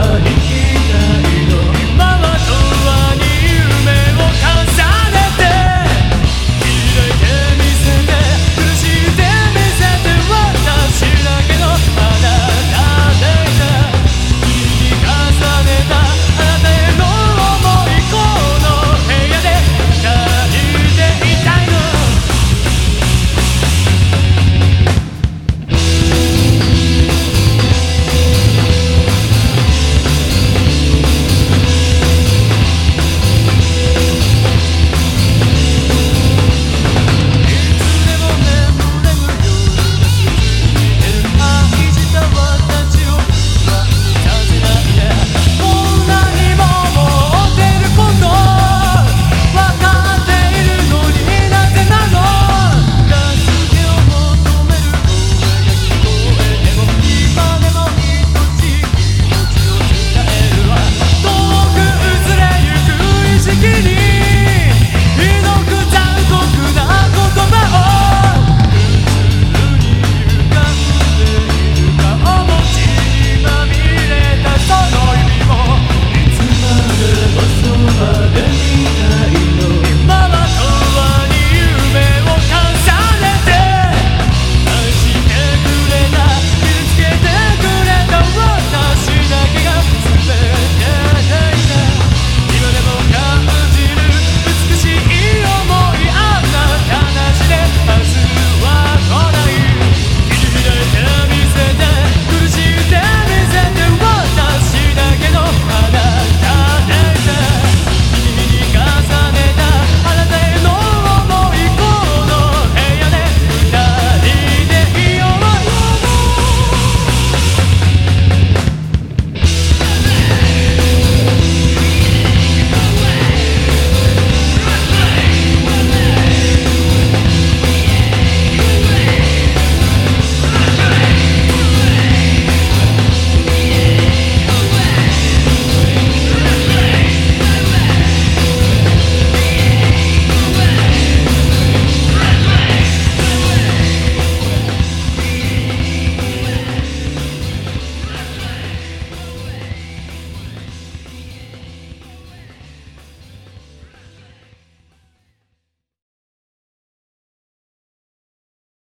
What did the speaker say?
blood.